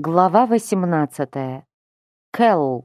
Глава 18. Кэл.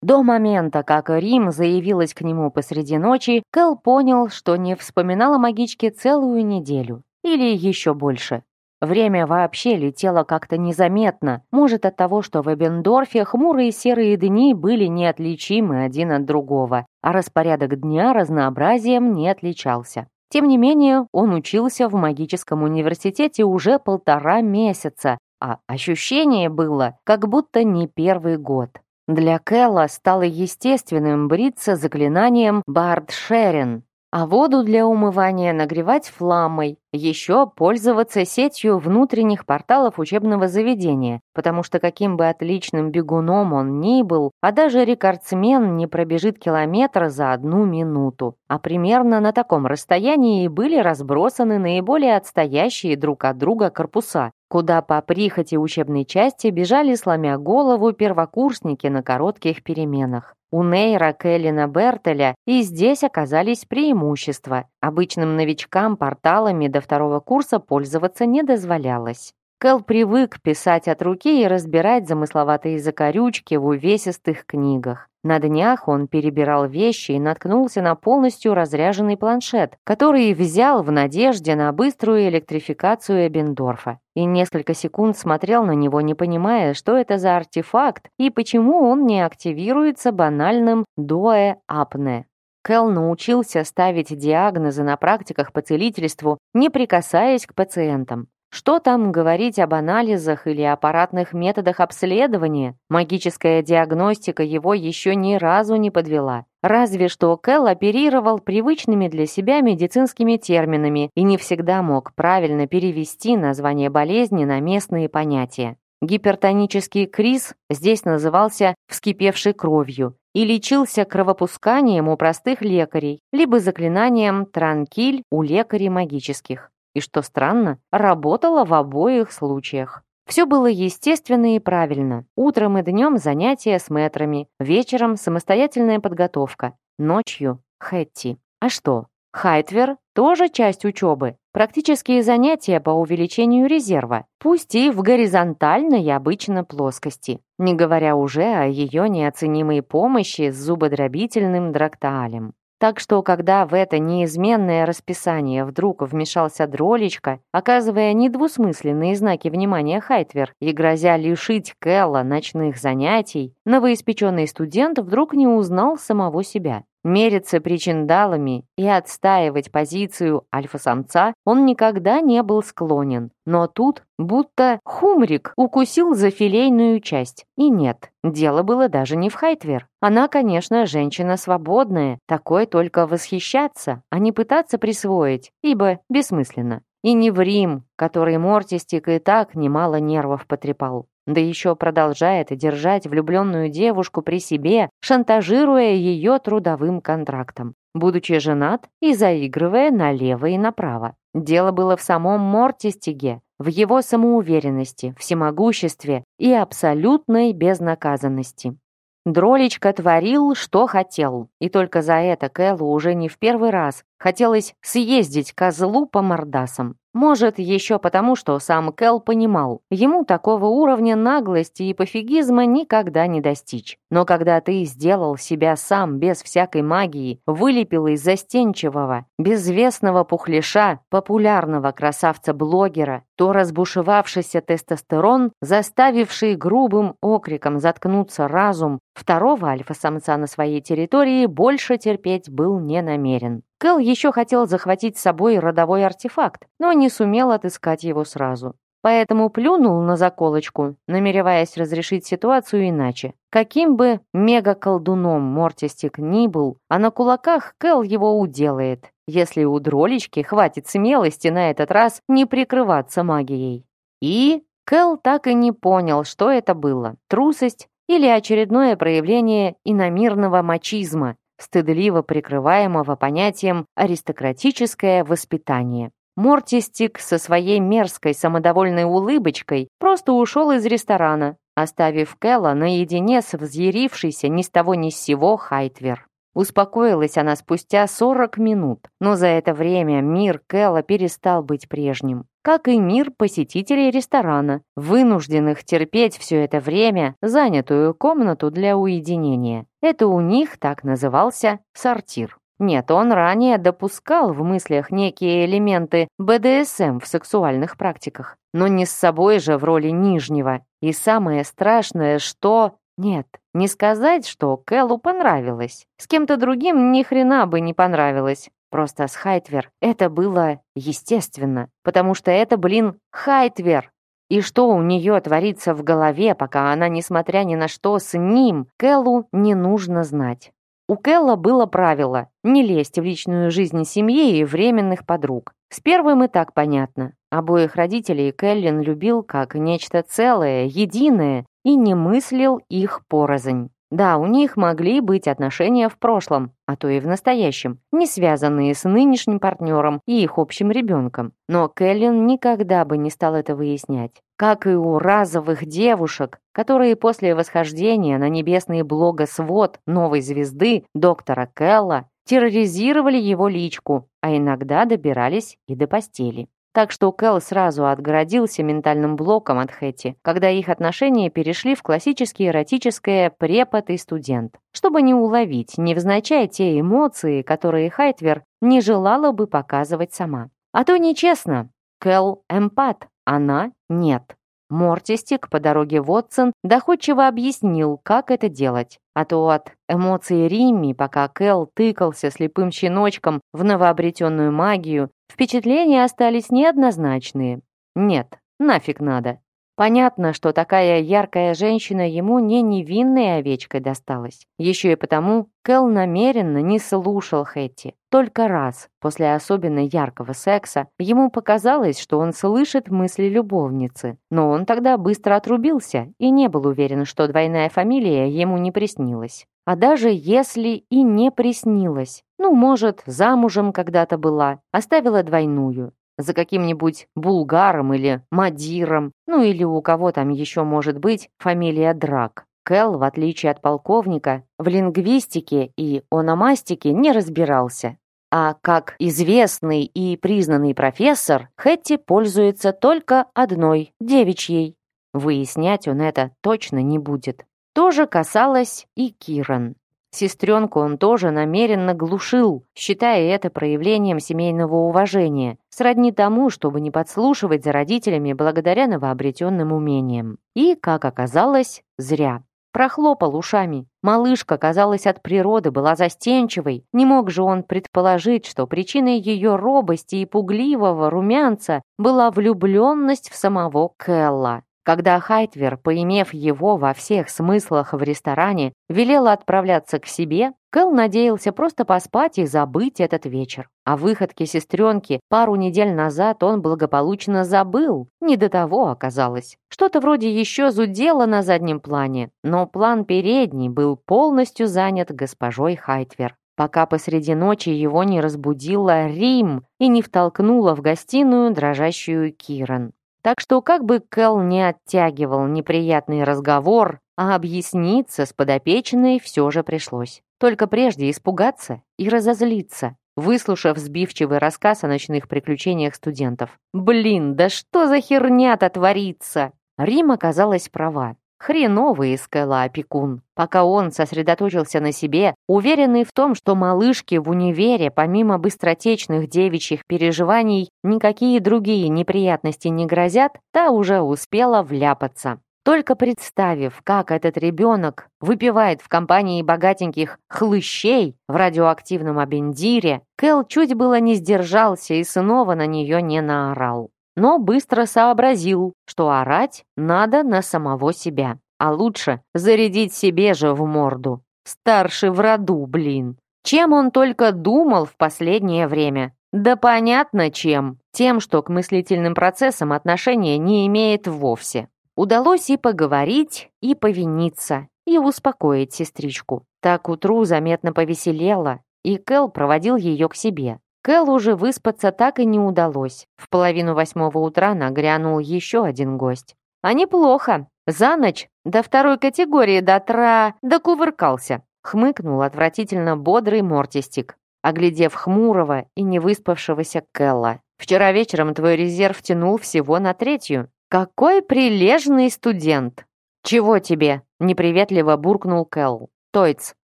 До момента, как Рим заявилась к нему посреди ночи, Кэл понял, что не вспоминала магичке целую неделю. Или еще больше. Время вообще летело как-то незаметно. Может, от того, что в Эбендорфе хмурые серые дни были неотличимы один от другого, а распорядок дня разнообразием не отличался. Тем не менее, он учился в магическом университете уже полтора месяца, а ощущение было, как будто не первый год. Для Кэлла стало естественным бриться заклинанием «Бард Шерин», а воду для умывания нагревать фламмой, еще пользоваться сетью внутренних порталов учебного заведения, потому что каким бы отличным бегуном он ни был, а даже рекордсмен не пробежит километр за одну минуту. А примерно на таком расстоянии были разбросаны наиболее отстоящие друг от друга корпуса, куда по прихоти учебной части бежали, сломя голову, первокурсники на коротких переменах. У Нейра, Келлина, Бертеля и здесь оказались преимущества. Обычным новичкам порталами до второго курса пользоваться не дозволялось. Кэл привык писать от руки и разбирать замысловатые закорючки в увесистых книгах. На днях он перебирал вещи и наткнулся на полностью разряженный планшет, который взял в надежде на быструю электрификацию Эбендорфа. И несколько секунд смотрел на него, не понимая, что это за артефакт и почему он не активируется банальным «доэ-апне». Кэл научился ставить диагнозы на практиках по целительству, не прикасаясь к пациентам. Что там говорить об анализах или аппаратных методах обследования? Магическая диагностика его еще ни разу не подвела. Разве что Кэл оперировал привычными для себя медицинскими терминами и не всегда мог правильно перевести название болезни на местные понятия. Гипертонический криз здесь назывался «вскипевшей кровью» и лечился кровопусканием у простых лекарей, либо заклинанием «транкиль» у лекарей магических. И что странно, работала в обоих случаях. Все было естественно и правильно. Утром и днем занятия с мэтрами, вечером самостоятельная подготовка, ночью Хэтти. А что, Хайтвер тоже часть учебы. Практические занятия по увеличению резерва, пусть и в горизонтальной обычно плоскости, не говоря уже о ее неоценимой помощи с зубодробительным драктаалем. Так что, когда в это неизменное расписание вдруг вмешался дролечка, оказывая недвусмысленные знаки внимания Хайтвер и грозя лишить Кэлла ночных занятий, новоиспеченный студент вдруг не узнал самого себя. Мериться причиндалами и отстаивать позицию альфа-самца он никогда не был склонен. Но тут будто хумрик укусил за филейную часть. И нет, дело было даже не в Хайтвер. Она, конечно, женщина свободная, такой только восхищаться, а не пытаться присвоить, ибо бессмысленно. И не в Рим, которой Мортистик и так немало нервов потрепал да еще продолжает держать влюбленную девушку при себе, шантажируя ее трудовым контрактом, будучи женат и заигрывая налево и направо. Дело было в самом Мортистиге, в его самоуверенности, всемогуществе и абсолютной безнаказанности. Дролечка творил, что хотел, и только за это Кэллу уже не в первый раз хотелось съездить козлу по мордасам. Может, еще потому, что сам Кэл понимал, ему такого уровня наглости и пофигизма никогда не достичь. Но когда ты сделал себя сам без всякой магии, вылепил из застенчивого, безвестного пухляша, популярного красавца-блогера, то разбушевавшийся тестостерон, заставивший грубым окриком заткнуться разум, второго альфа-самца на своей территории больше терпеть был не намерен. Кэл еще хотел захватить с собой родовой артефакт, но не сумел отыскать его сразу. Поэтому плюнул на заколочку, намереваясь разрешить ситуацию иначе. Каким бы мега-колдуном Мортистик ни был, а на кулаках Кэл его уделает, если у дролечки хватит смелости на этот раз не прикрываться магией. И Кэл так и не понял, что это было. Трусость или очередное проявление иномирного мачизма, стыдливо прикрываемого понятием «аристократическое воспитание». Мортистик со своей мерзкой самодовольной улыбочкой просто ушел из ресторана, оставив Кэлла наедине с взъярившейся ни с того ни с сего Хайтвер. Успокоилась она спустя 40 минут, но за это время мир Кэлла перестал быть прежним. Как и мир посетителей ресторана, вынужденных терпеть все это время занятую комнату для уединения. Это у них так назывался сортир. Нет, он ранее допускал в мыслях некие элементы БДСМ в сексуальных практиках, но не с собой же в роли нижнего. И самое страшное, что... Нет, не сказать, что Кэллу понравилось. С кем-то другим ни хрена бы не понравилось. Просто с Хайтвер это было естественно, потому что это, блин, Хайтвер. И что у нее творится в голове, пока она, несмотря ни на что, с ним, Кэллу не нужно знать. У Кэлла было правило не лезть в личную жизнь семьи и временных подруг. С первым и так понятно. Обоих родителей Кэллин любил как нечто целое, единое, и не мыслил их порознь. Да, у них могли быть отношения в прошлом, а то и в настоящем, не связанные с нынешним партнером и их общим ребенком. Но Кэллин никогда бы не стал это выяснять. Как и у разовых девушек, которые после восхождения на небесный благосвод новой звезды доктора Келла терроризировали его личку, а иногда добирались и до постели. Так что Кэл сразу отгородился ментальным блоком от Хэти, когда их отношения перешли в классическое эротическое препод и студент, чтобы не уловить невзначай те эмоции, которые Хайтвер не желала бы показывать сама. А то нечестно. Кэл эмпат, она нет. Мортистик по дороге в Отсон доходчиво объяснил, как это делать. А то от эмоций Римми, пока Кэл тыкался слепым щеночком в новообретенную магию, впечатления остались неоднозначные. Нет, нафиг надо. Понятно, что такая яркая женщина ему не невинной овечкой досталась. Еще и потому Кэл намеренно не слушал Хэтти. Только раз, после особенно яркого секса, ему показалось, что он слышит мысли любовницы. Но он тогда быстро отрубился и не был уверен, что двойная фамилия ему не приснилась. А даже если и не приснилась, ну, может, замужем когда-то была, оставила двойную за каким-нибудь булгаром или мадиром, ну или у кого там еще может быть фамилия Драк. Кэл, в отличие от полковника, в лингвистике и ономастике не разбирался. А как известный и признанный профессор, Хэтти пользуется только одной, девичьей. Выяснять он это точно не будет. То же касалось и Киран. Сестренку он тоже намеренно глушил, считая это проявлением семейного уважения, сродни тому, чтобы не подслушивать за родителями благодаря новообретенным умениям. И, как оказалось, зря. Прохлопал ушами. Малышка, казалось, от природы была застенчивой. Не мог же он предположить, что причиной ее робости и пугливого румянца была влюбленность в самого Келла. Когда Хайтвер, поимев его во всех смыслах в ресторане, велела отправляться к себе, Кэл надеялся просто поспать и забыть этот вечер. О выходке сестренки пару недель назад он благополучно забыл. Не до того оказалось. Что-то вроде еще зудело на заднем плане, но план передний был полностью занят госпожой Хайтвер пока посреди ночи его не разбудила Рим и не втолкнула в гостиную дрожащую Киран. Так что как бы Кэл не оттягивал неприятный разговор, а объясниться с подопечной все же пришлось. Только прежде испугаться и разозлиться, выслушав сбивчивый рассказ о ночных приключениях студентов. «Блин, да что за херня-то творится?» Рим оказалась права. Хреновый искала опекун. Пока он сосредоточился на себе, уверенный в том, что малышке в универе, помимо быстротечных девичьих переживаний, никакие другие неприятности не грозят, та уже успела вляпаться. Только представив, как этот ребенок выпивает в компании богатеньких хлыщей в радиоактивном абендире, Кэл чуть было не сдержался и снова на нее не наорал но быстро сообразил, что орать надо на самого себя. А лучше зарядить себе же в морду. Старший в роду, блин. Чем он только думал в последнее время? Да понятно чем. Тем, что к мыслительным процессам отношения не имеет вовсе. Удалось и поговорить, и повиниться, и успокоить сестричку. Так утру заметно повеселела, и Кэл проводил ее к себе. Кэл уже выспаться так и не удалось. В половину восьмого утра нагрянул еще один гость. А неплохо. За ночь до второй категории дотра докувыркался. Хмыкнул отвратительно бодрый мортистик, оглядев хмурого и невыспавшегося Кэлла. Вчера вечером твой резерв тянул всего на третью. Какой прилежный студент!» «Чего тебе?» — неприветливо буркнул Кэл. «Тойц,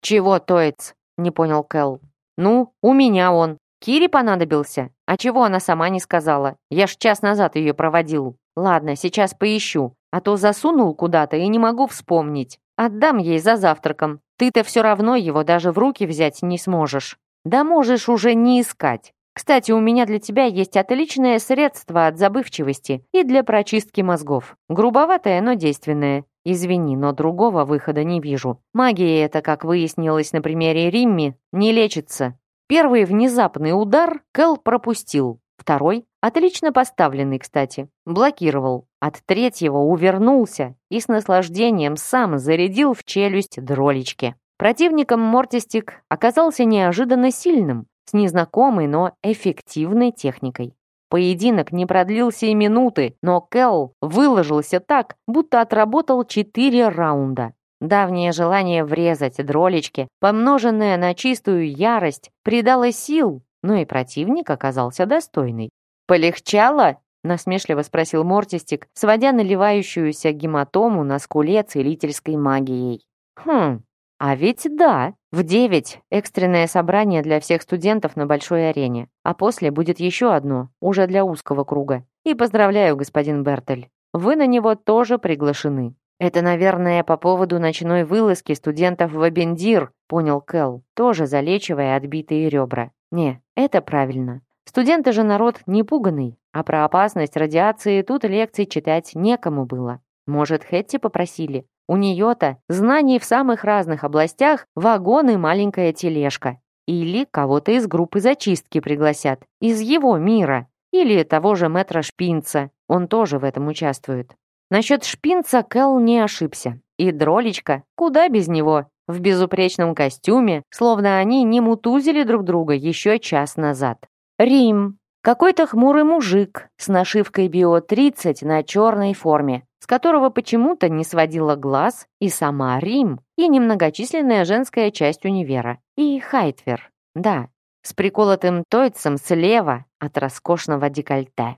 чего Тойц?» — не понял Кэл. «Ну, у меня он. Кире понадобился? А чего она сама не сказала? Я ж час назад ее проводил. Ладно, сейчас поищу, а то засунул куда-то и не могу вспомнить. Отдам ей за завтраком. Ты-то все равно его даже в руки взять не сможешь. Да можешь уже не искать. Кстати, у меня для тебя есть отличное средство от забывчивости и для прочистки мозгов. Грубоватое, но действенное. Извини, но другого выхода не вижу. Магия это, как выяснилось на примере Римми, не лечится. Первый внезапный удар Кэл пропустил. Второй, отлично поставленный, кстати, блокировал. От третьего увернулся и с наслаждением сам зарядил в челюсть дролечки. Противником Мортистик оказался неожиданно сильным, с незнакомой, но эффективной техникой. Поединок не продлился и минуты, но Кэл выложился так, будто отработал четыре раунда. Давнее желание врезать дролечки, помноженное на чистую ярость, придало сил, но и противник оказался достойный. «Полегчало?» — насмешливо спросил Мортистик, сводя наливающуюся гематому на скуле целительской магией. «Хм, а ведь да, в девять экстренное собрание для всех студентов на большой арене, а после будет еще одно, уже для узкого круга. И поздравляю, господин Бертель, вы на него тоже приглашены». «Это, наверное, по поводу ночной вылазки студентов в Абендир», понял Кэл, тоже залечивая отбитые ребра. «Не, это правильно. Студенты же народ не пуганный, а про опасность радиации тут лекций читать некому было. Может, Хетти попросили? У нее-то знаний в самых разных областях вагон и маленькая тележка. Или кого-то из группы зачистки пригласят, из его мира. Или того же мэтра Шпинца, он тоже в этом участвует. Насчет шпинца Кэл не ошибся. И дролечка, куда без него, в безупречном костюме, словно они не мутузили друг друга еще час назад. Рим. Какой-то хмурый мужик с нашивкой «Био-30» на черной форме, с которого почему-то не сводила глаз и сама Рим, и немногочисленная женская часть универа, и Хайтвер, да, с приколотым тойцем слева от роскошного декольте.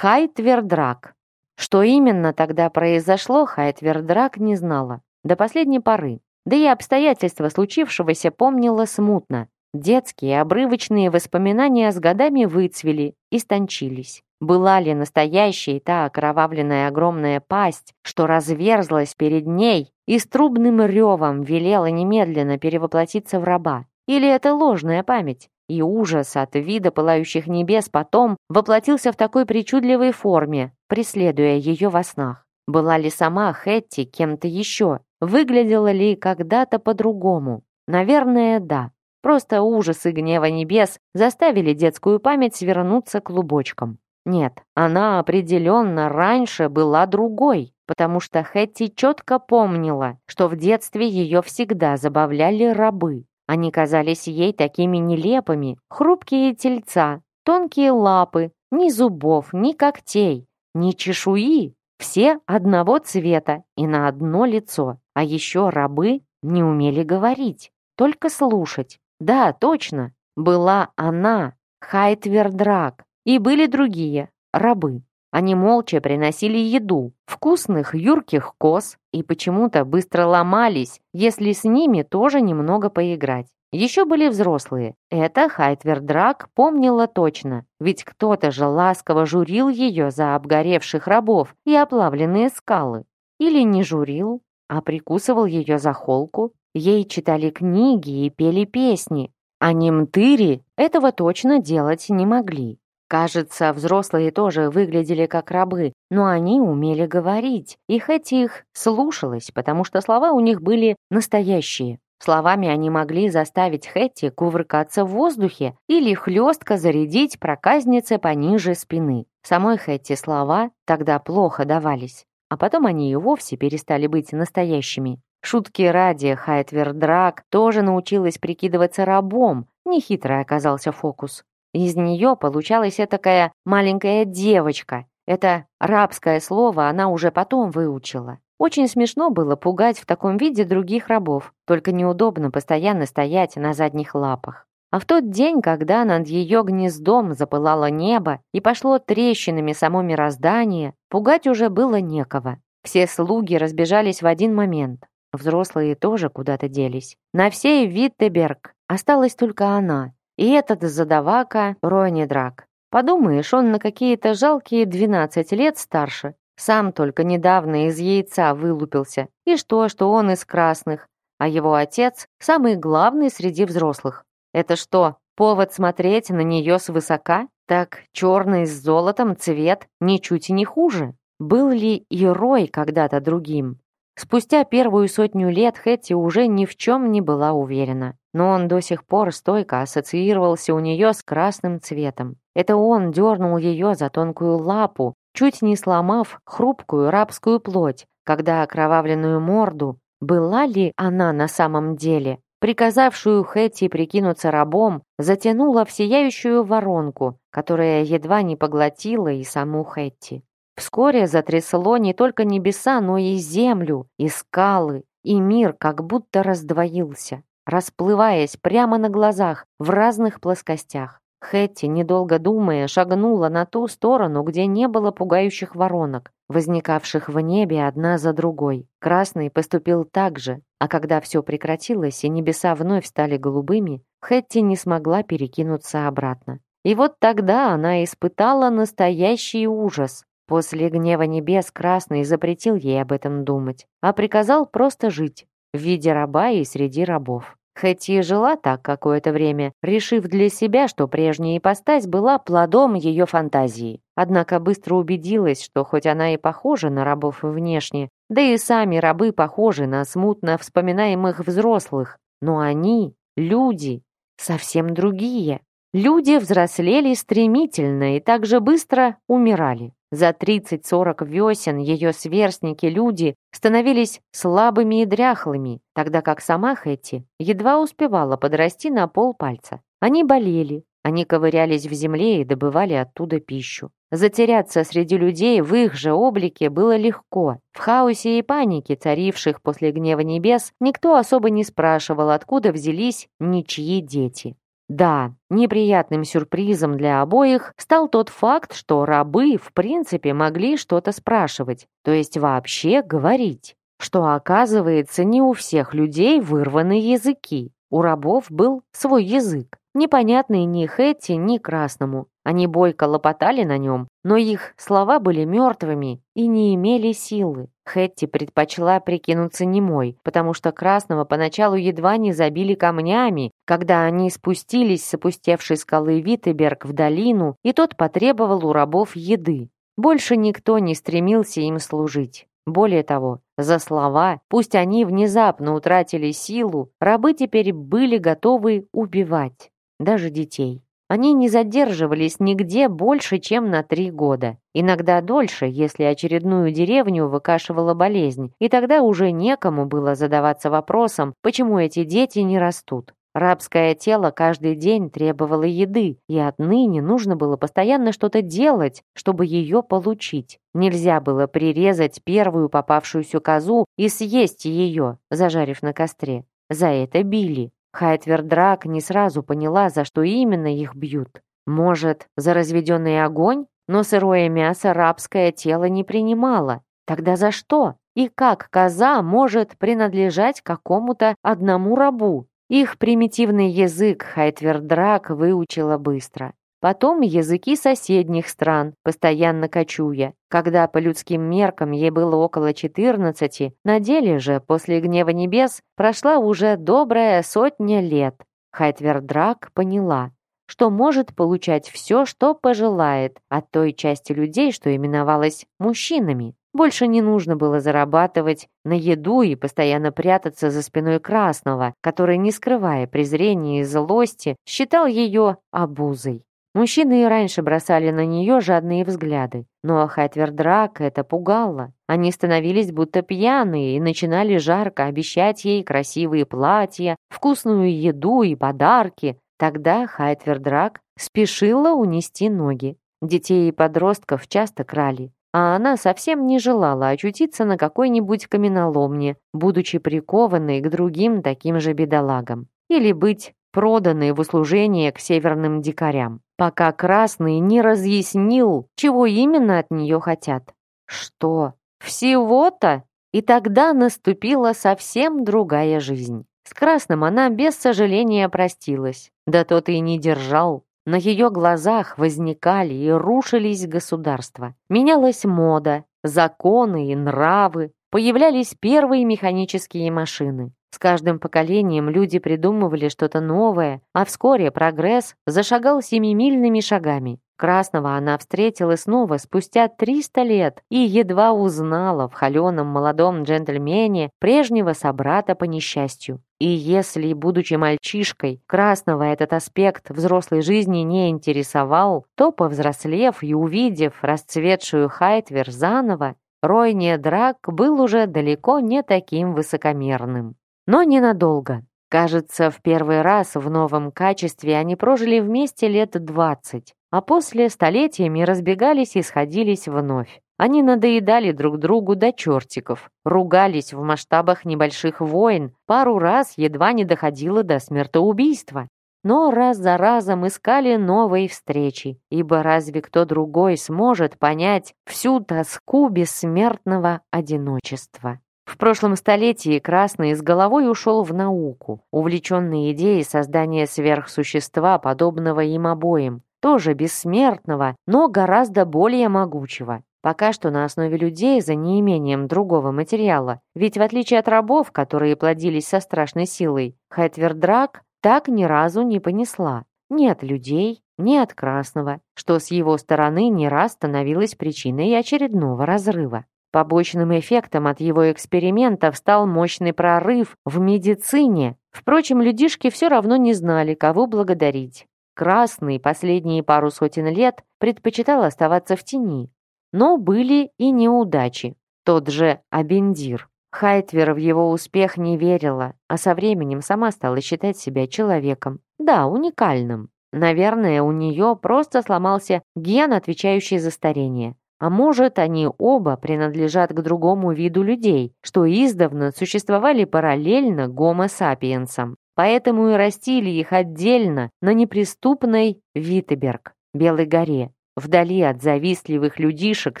Хайтвердрак. Что именно тогда произошло, Хайтвердрак не знала. До последней поры. Да и обстоятельства случившегося помнила смутно. Детские обрывочные воспоминания с годами выцвели, истончились. Была ли настоящей та окровавленная огромная пасть, что разверзлась перед ней и с трубным ревом велела немедленно перевоплотиться в раба? Или это ложная память? И ужас от вида пылающих небес потом воплотился в такой причудливой форме, преследуя ее во снах. Была ли сама Хэтти кем-то еще? Выглядела ли когда-то по-другому? Наверное, да. Просто ужас и гнева небес заставили детскую память свернуться клубочком. Нет, она определенно раньше была другой, потому что Хэтти четко помнила, что в детстве ее всегда забавляли рабы. Они казались ей такими нелепыми, хрупкие тельца, тонкие лапы, ни зубов, ни когтей, ни чешуи, все одного цвета и на одно лицо. А еще рабы не умели говорить, только слушать. Да, точно, была она, Хайтвердрак, и были другие, рабы. Они молча приносили еду, вкусных юрких коз, и почему-то быстро ломались, если с ними тоже немного поиграть. Еще были взрослые. Это Хайтвердрак помнила точно, ведь кто-то же ласково журил ее за обгоревших рабов и оплавленные скалы. Или не журил, а прикусывал ее за холку. Ей читали книги и пели песни, а немтыри этого точно делать не могли. Кажется, взрослые тоже выглядели как рабы, но они умели говорить, и Хэти их слушалась, потому что слова у них были настоящие. Словами они могли заставить Хэтти кувыркаться в воздухе или хлестко зарядить проказнице пониже спины. Самой Хэтти слова тогда плохо давались, а потом они и вовсе перестали быть настоящими. Шутки ради, Хайтвердрак тоже научилась прикидываться рабом, нехитрый оказался фокус. Из нее получалась такая маленькая девочка. Это рабское слово она уже потом выучила. Очень смешно было пугать в таком виде других рабов, только неудобно постоянно стоять на задних лапах. А в тот день, когда над ее гнездом запылало небо и пошло трещинами само мироздание, пугать уже было некого. Все слуги разбежались в один момент. Взрослые тоже куда-то делись. На всей Виттеберг осталась только она. И этот задавака Рони Драк. Подумаешь, он на какие-то жалкие 12 лет старше. Сам только недавно из яйца вылупился. И что, что он из красных, а его отец самый главный среди взрослых. Это что, повод смотреть на нее свысока? Так черный с золотом цвет ничуть и не хуже. Был ли и Рой когда-то другим? Спустя первую сотню лет Хэтти уже ни в чем не была уверена. Но он до сих пор стойко ассоциировался у нее с красным цветом. Это он дернул ее за тонкую лапу, чуть не сломав хрупкую рабскую плоть, когда окровавленную морду, была ли она на самом деле, приказавшую Хэтти прикинуться рабом, затянула в сияющую воронку, которая едва не поглотила и саму Хэтти. Вскоре затрясло не только небеса, но и землю, и скалы, и мир как будто раздвоился, расплываясь прямо на глазах в разных плоскостях. Хэтти, недолго думая, шагнула на ту сторону, где не было пугающих воронок, возникавших в небе одна за другой. Красный поступил так же, а когда все прекратилось и небеса вновь стали голубыми, Хэтти не смогла перекинуться обратно. И вот тогда она испытала настоящий ужас, После гнева небес Красный запретил ей об этом думать, а приказал просто жить, в виде раба и среди рабов. Хэти жила так какое-то время, решив для себя, что прежняя ипостась была плодом ее фантазии. Однако быстро убедилась, что хоть она и похожа на рабов внешне, да и сами рабы похожи на смутно вспоминаемых взрослых, но они, люди, совсем другие. Люди взрослели стремительно и также быстро умирали. За 30-40 весен ее сверстники-люди становились слабыми и дряхлыми, тогда как сама Хэти едва успевала подрасти на полпальца. Они болели, они ковырялись в земле и добывали оттуда пищу. Затеряться среди людей в их же облике было легко. В хаосе и панике, царивших после гнева небес, никто особо не спрашивал, откуда взялись ничьи дети. Да, неприятным сюрпризом для обоих стал тот факт, что рабы в принципе могли что-то спрашивать, то есть вообще говорить, что оказывается не у всех людей вырваны языки. У рабов был свой язык, непонятный ни Хэтти, ни Красному. Они бойко лопотали на нем, но их слова были мертвыми и не имели силы. Хэтти предпочла прикинуться немой, потому что Красного поначалу едва не забили камнями, когда они спустились с опустевшей скалы Виттеберг в долину, и тот потребовал у рабов еды. Больше никто не стремился им служить. Более того, за слова, пусть они внезапно утратили силу, рабы теперь были готовы убивать, даже детей. Они не задерживались нигде больше, чем на три года. Иногда дольше, если очередную деревню выкашивала болезнь, и тогда уже некому было задаваться вопросом, почему эти дети не растут. Рабское тело каждый день требовало еды, и отныне нужно было постоянно что-то делать, чтобы ее получить. Нельзя было прирезать первую попавшуюся козу и съесть ее, зажарив на костре. За это били. Хайтвердрак не сразу поняла, за что именно их бьют. Может, за разведенный огонь? Но сырое мясо рабское тело не принимало. Тогда за что? И как коза может принадлежать какому-то одному рабу? Их примитивный язык Хайтвердрак выучила быстро. Потом языки соседних стран, постоянно кочуя. Когда по людским меркам ей было около 14, на деле же, после гнева небес, прошла уже добрая сотня лет. Хайтвердрак поняла, что может получать все, что пожелает от той части людей, что именовалась мужчинами. Больше не нужно было зарабатывать на еду и постоянно прятаться за спиной Красного, который, не скрывая презрения и злости, считал ее обузой. Мужчины и раньше бросали на нее жадные взгляды, но Хайтвердрак это пугало. Они становились будто пьяные и начинали жарко обещать ей красивые платья, вкусную еду и подарки. Тогда Хайтвердрак спешила унести ноги. Детей и подростков часто крали. а она совсем не желала очутиться на какой-нибудь каменоломне, будучи прикованной к другим таким же бедолагам, или быть проданной в услужение к северным дикарям, пока Красный не разъяснил, чего именно от нее хотят. Что? Всего-то? И тогда наступила совсем другая жизнь. С Красным она без сожаления простилась. Да тот и не держал. На ее глазах возникали и рушились государства. Менялась мода, законы и нравы. Появлялись первые механические машины. С каждым поколением люди придумывали что-то новое, а вскоре прогресс зашагал семимильными шагами. Красного она встретила снова спустя 300 лет и едва узнала в холеном молодом джентльмене прежнего собрата по несчастью. И если, будучи мальчишкой, Красного этот аспект взрослой жизни не интересовал, то, повзрослев и увидев расцветшую Хайтвер заново, Ройне Драк был уже далеко не таким высокомерным. Но ненадолго. Кажется, в первый раз в новом качестве они прожили вместе лет двадцать, а после столетиями разбегались и сходились вновь. Они надоедали друг другу до чертиков, ругались в масштабах небольших войн, пару раз едва не доходило до смертоубийства. Но раз за разом искали новые встречи, ибо разве кто другой сможет понять всю тоску бессмертного одиночества? В прошлом столетии Красный с головой ушел в науку, увлеченный идеей создания сверхсущества, подобного им обоим, тоже бессмертного, но гораздо более могучего. Пока что на основе людей за неимением другого материала, ведь в отличие от рабов, которые плодились со страшной силой, Хэтвердрак так ни разу не понесла. Ни от людей, ни от Красного, что с его стороны не раз становилось причиной очередного разрыва. Побочным эффектом от его экспериментов стал мощный прорыв в медицине. Впрочем, людишки все равно не знали, кого благодарить. Красный последние пару сотен лет предпочитал оставаться в тени. Но были и неудачи. Тот же Абендир. Хайтвер в его успех не верила, а со временем сама стала считать себя человеком. Да, уникальным. Наверное, у нее просто сломался ген, отвечающий за старение. А может, они оба принадлежат к другому виду людей, что издавна существовали параллельно гомо-сапиенсам. Поэтому и растили их отдельно на неприступной Виттеберг, Белой горе, вдали от завистливых людишек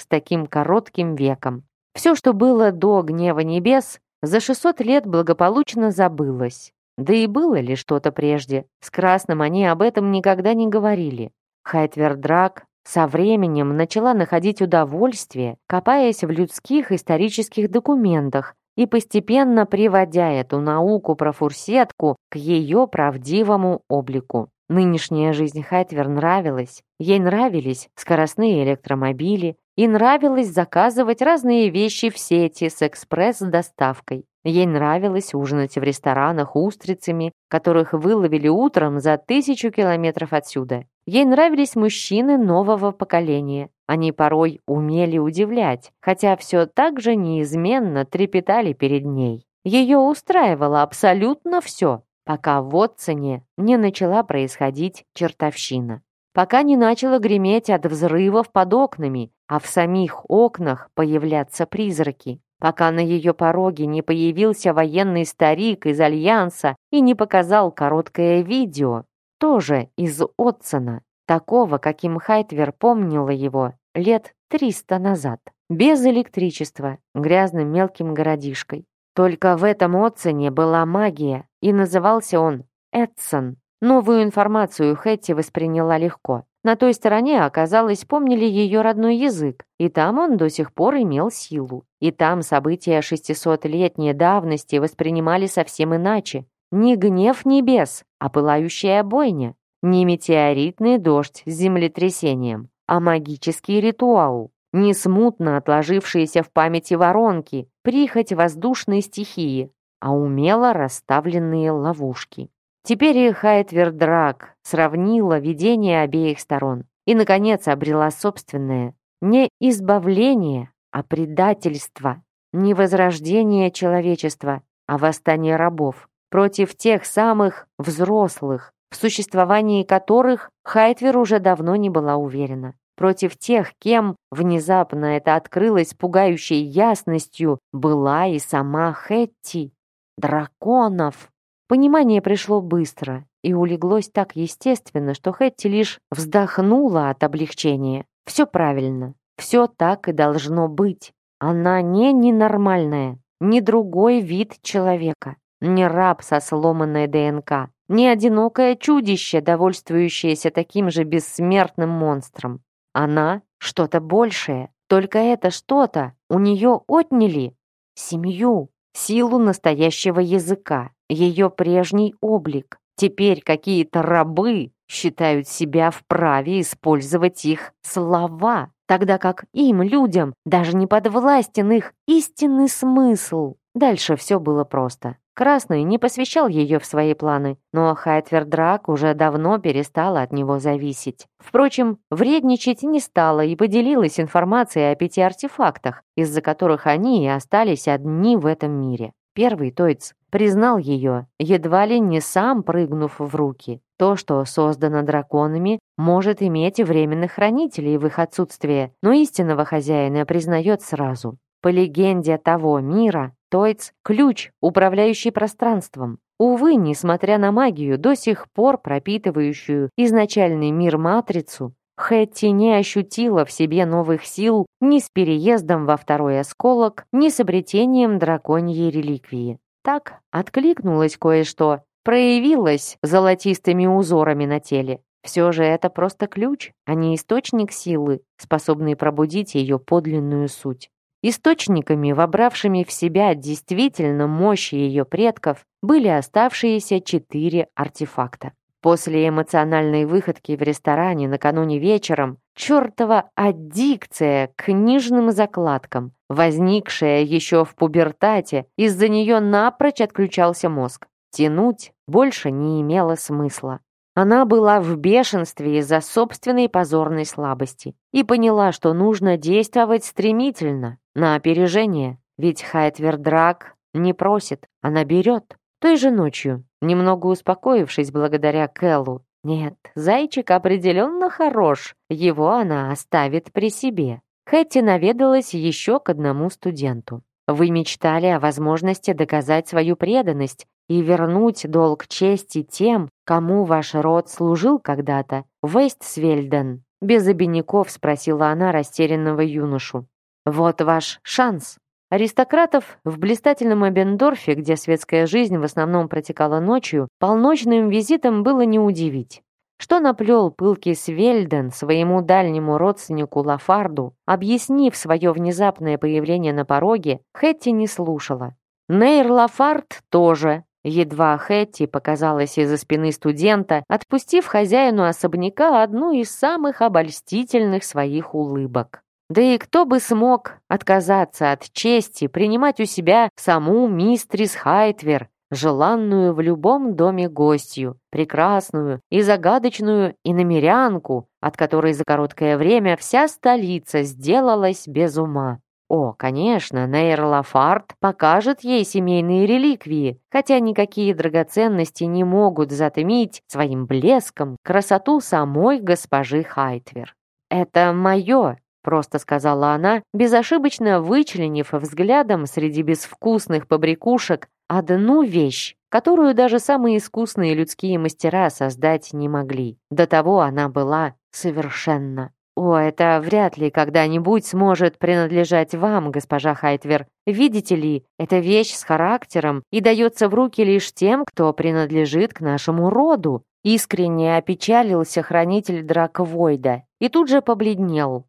с таким коротким веком. Все, что было до гнева небес, за 600 лет благополучно забылось. Да и было ли что-то прежде? С Красным они об этом никогда не говорили. Хайтвердрак со временем начала находить удовольствие, копаясь в людских исторических документах и постепенно приводя эту науку про фурсетку к ее правдивому облику. Нынешняя жизнь Хайтвер нравилась. Ей нравились скоростные электромобили и нравилось заказывать разные вещи в сети с экспресс-доставкой. Ей нравилось ужинать в ресторанах устрицами, которых выловили утром за тысячу километров отсюда. Ей нравились мужчины нового поколения. Они порой умели удивлять, хотя все так же неизменно трепетали перед ней. Ее устраивало абсолютно все, пока в Отсоне не начала происходить чертовщина. Пока не начало греметь от взрывов под окнами, а в самих окнах появляться призраки пока на ее пороге не появился военный старик из Альянса и не показал короткое видео, тоже из Отсона, такого, каким Хайтвер помнила его лет триста назад, без электричества, грязным мелким городишкой. Только в этом Отсоне была магия, и назывался он Эдсон. Новую информацию Хэтти восприняла легко. На той стороне, оказалось, помнили ее родной язык, и там он до сих пор имел силу. И там события 600-летней давности воспринимали совсем иначе. Не гнев небес, а пылающая бойня. Не метеоритный дождь с землетрясением, а магический ритуал. Не смутно отложившиеся в памяти воронки, прихоть воздушной стихии, а умело расставленные ловушки. Теперь и Хайтвердрак сравнила видение обеих сторон и, наконец, обрела собственное. Не избавление, а предательство. Не возрождение человечества, а восстание рабов против тех самых взрослых, в существовании которых Хайтвер уже давно не была уверена. Против тех, кем внезапно это открылось пугающей ясностью, была и сама Хетти. Драконов! Понимание пришло быстро и улеглось так естественно, что Хетти лишь вздохнула от облегчения. Все правильно, все так и должно быть. Она не ненормальная, не другой вид человека, не раб со сломанной ДНК, не одинокое чудище, довольствующееся таким же бессмертным монстром. Она что-то большее, только это что-то у нее отняли. Семью, силу настоящего языка, ее прежний облик. Теперь какие-то рабы считают себя вправе использовать их слова, тогда как им, людям, даже не подвластен их истинный смысл. Дальше все было просто. Красный не посвящал ее в свои планы, но Хайтвердрак уже давно перестала от него зависеть. Впрочем, вредничать не стала и поделилась информацией о пяти артефактах, из-за которых они и остались одни в этом мире. Первый Тойц признал ее, едва ли не сам прыгнув в руки. То, что создано драконами, может иметь и временных хранителей в их отсутствие, но истинного хозяина признает сразу. По легенде того мира, Тойц — ключ, управляющий пространством. Увы, несмотря на магию, до сих пор пропитывающую изначальный мир-матрицу, Хэтти не ощутила в себе новых сил ни с переездом во второй осколок, ни с обретением драконьей реликвии. Так откликнулось кое-что, проявилось золотистыми узорами на теле. Все же это просто ключ, а не источник силы, способный пробудить ее подлинную суть. Источниками, вобравшими в себя действительно мощь ее предков, были оставшиеся четыре артефакта. После эмоциональной выходки в ресторане накануне вечером чертова аддикция к книжным закладкам, возникшая еще в пубертате, из-за нее напрочь отключался мозг. Тянуть больше не имело смысла. Она была в бешенстве из-за собственной позорной слабости и поняла, что нужно действовать стремительно, на опережение, ведь Хайтвердрак не просит, она берет. Той же ночью, немного успокоившись благодаря Кэллу, нет, зайчик определенно хорош, его она оставит при себе. Хэтти наведалась еще к одному студенту. Вы мечтали о возможности доказать свою преданность и вернуть долг чести тем, кому ваш род служил когда-то. Вестсвельден. Без обиняков спросила она растерянного юношу. Вот ваш шанс. Аристократов в блистательном Эбендорфе, где светская жизнь в основном протекала ночью, полночным визитом было не удивить. Что наплел пылкий Свельден своему дальнему родственнику Лафарду, объяснив свое внезапное появление на пороге, Хэтти не слушала. Нейр Лафард тоже. Едва Хэтти показалась из-за спины студента, отпустив хозяину особняка одну из самых обольстительных своих улыбок. Да и кто бы смог отказаться от чести принимать у себя саму мистрис Хайтвер, желанную в любом доме гостью, прекрасную и загадочную иномерянку, от которой за короткое время вся столица сделалась без ума. О, конечно, Нейр Лафарт покажет ей семейные реликвии, хотя никакие драгоценности не могут затмить своим блеском красоту самой госпожи Хайтвер. «Это мое», просто сказала она, безошибочно вычленив взглядом среди безвкусных побрякушек одну вещь, которую даже самые искусные людские мастера создать не могли. До того она была совершенна. «О, это вряд ли когда-нибудь сможет принадлежать вам, госпожа Хайтвер. Видите ли, это вещь с характером и дается в руки лишь тем, кто принадлежит к нашему роду». Искренне опечалился хранитель Драквойда и тут же побледнел.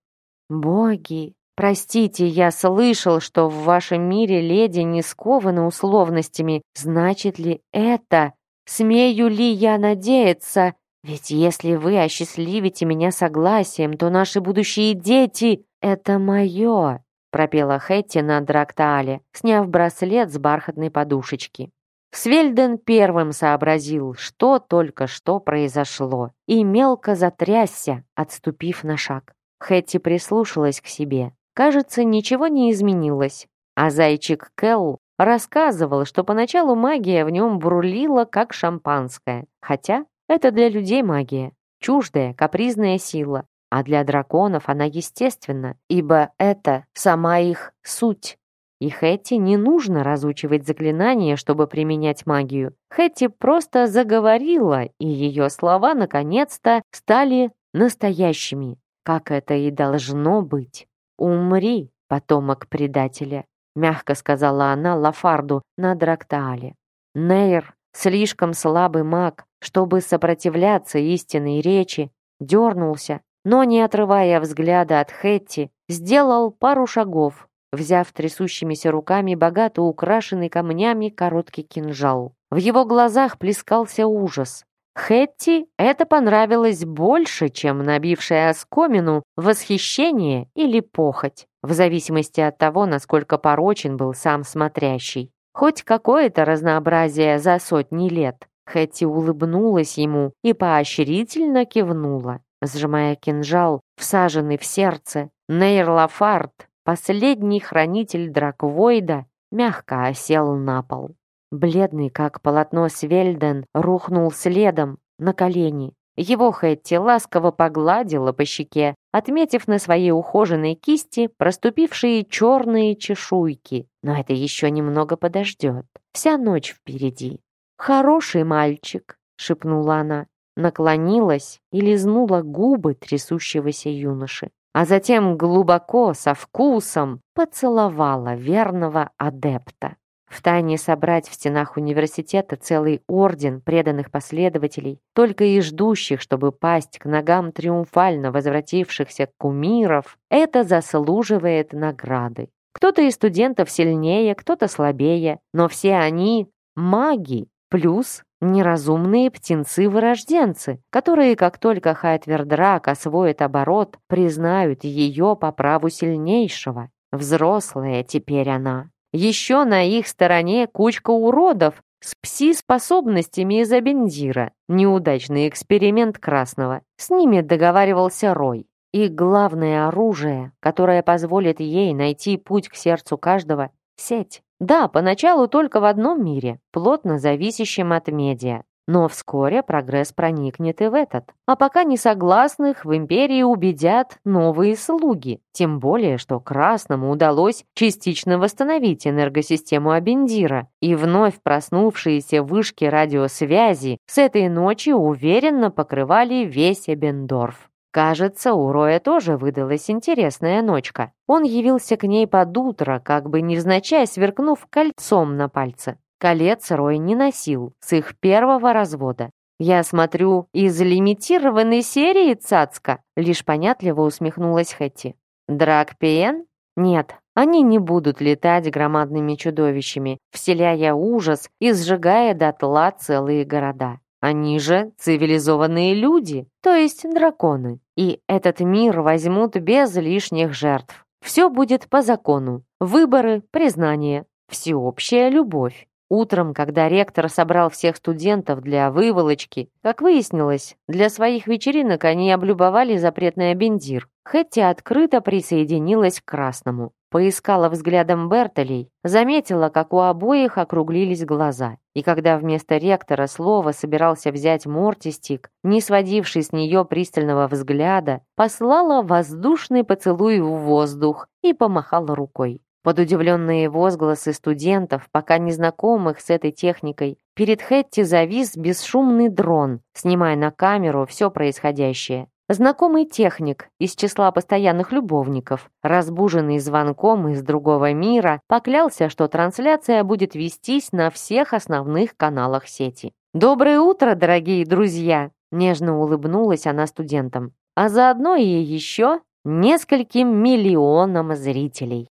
«Боги, простите, я слышал, что в вашем мире леди не скованы условностями. Значит ли это? Смею ли я надеяться? Ведь если вы осчастливите меня согласием, то наши будущие дети — это мое!» пропела Хэтти на Драктаале, сняв браслет с бархатной подушечки. Свельден первым сообразил, что только что произошло, и мелко затрясся, отступив на шаг. Хэтти прислушалась к себе. Кажется, ничего не изменилось. А зайчик Келл рассказывал, что поначалу магия в нем бурлила, как шампанское. Хотя это для людей магия. Чуждая, капризная сила. а для драконов она естественна, ибо это сама их суть. И Хэтти не нужно разучивать заклинания, чтобы применять магию. Хэтти просто заговорила, и ее слова наконец-то стали настоящими, как это и должно быть. «Умри, потомок предателя», — мягко сказала она Лафарду на Драктаале. Нейр, слишком слабый маг, чтобы сопротивляться истинной речи, дернулся, но, не отрывая взгляда от Хэтти, сделал пару шагов, взяв трясущимися руками богато украшенный камнями короткий кинжал. В его глазах плескался ужас. Хэтти это понравилось больше, чем набившая оскомину восхищение или похоть, в зависимости от того, насколько порочен был сам смотрящий. Хоть какое-то разнообразие за сотни лет. Хэтти улыбнулась ему и поощрительно кивнула, сжимая кинжал, всаженный в сердце. Нейр Лафарт Последний хранитель Драквойда мягко осел на пол. Бледный, как полотно Свельден, рухнул следом, на колени. Его Хэтти ласково погладила по щеке, отметив на своей ухоженной кисти проступившие черные чешуйки. Но это еще немного подождет. Вся ночь впереди. «Хороший мальчик», — шепнула она, наклонилась и лизнула губы трясущегося юноши а затем глубоко, со вкусом, поцеловала верного адепта. Втайне собрать в стенах университета целый орден преданных последователей, только и ждущих, чтобы пасть к ногам триумфально возвратившихся кумиров, это заслуживает награды. Кто-то из студентов сильнее, кто-то слабее, но все они маги, плюс неразумные птенцы-вырожденцы, которые, как только Хайтвердрак освоит оборот, признают ее по праву сильнейшего. Взрослая теперь она. Еще на их стороне кучка уродов с пси-способностями из Абендира. Неудачный эксперимент Красного. С ними договаривался Рой. И главное оружие, которое позволит ей найти путь к сердцу каждого — сеть. Да, поначалу только в одном мире, плотно зависящем от медиа. Но вскоре прогресс проникнет и в этот. А пока несогласных в империи убедят новые слуги. Тем более, что Красному удалось частично восстановить энергосистему Абендира. И вновь проснувшиеся вышки радиосвязи с этой ночи уверенно покрывали весь Эбендорф. Кажется, у Роя тоже выдалась интересная ночка. Он явился к ней под утро, как бы невзначай сверкнув кольцом на пальце. Колец Рой не носил с их первого развода. «Я смотрю, из лимитированной серии цацка», лишь понятливо усмехнулась Хэтти. «Дракпиен? Нет, они не будут летать громадными чудовищами, вселяя ужас и сжигая дотла целые города. Они же цивилизованные люди, то есть драконы. И этот мир возьмут без лишних жертв. Все будет по закону. Выборы, признание, всеобщая любовь. Утром, когда ректор собрал всех студентов для выволочки, как выяснилось, для своих вечеринок они облюбовали запретный абендир. Хэтти открыто присоединилась к красному. Поискала взглядом Бертолей, заметила, как у обоих округлились глаза. И когда вместо ректора слова собирался взять Мортистик, не сводивший с нее пристального взгляда, послала воздушный поцелуй в воздух и помахала рукой. Под удивленные возгласы студентов, пока незнакомых с этой техникой, перед Хэтти завис бесшумный дрон, снимая на камеру все происходящее. Знакомый техник из числа постоянных любовников, разбуженный звонком из другого мира, поклялся, что трансляция будет вестись на всех основных каналах сети. «Доброе утро, дорогие друзья!» Нежно улыбнулась она студентам. А заодно и еще нескольким миллионам зрителей.